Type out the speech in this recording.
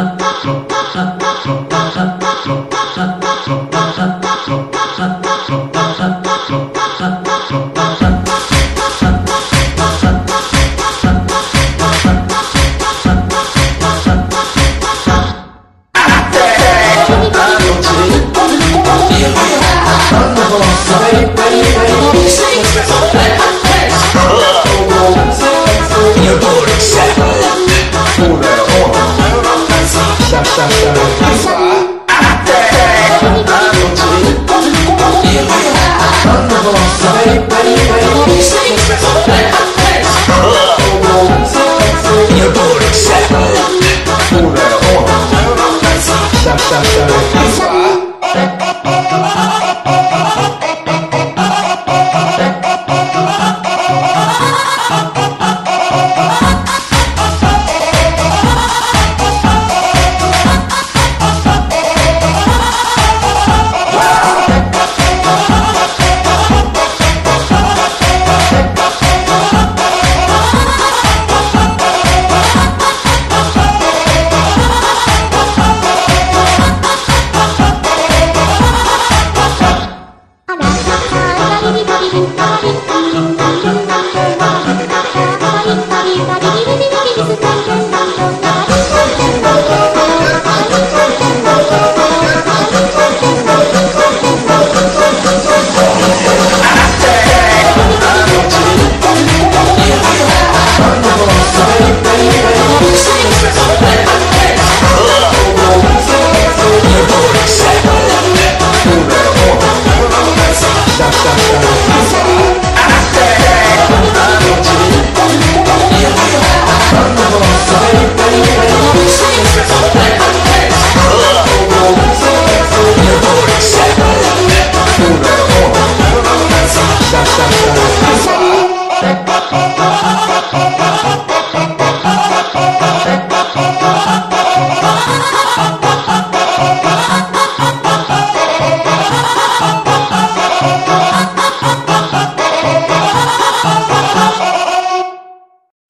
Shut, shut, shut. casa. Santa.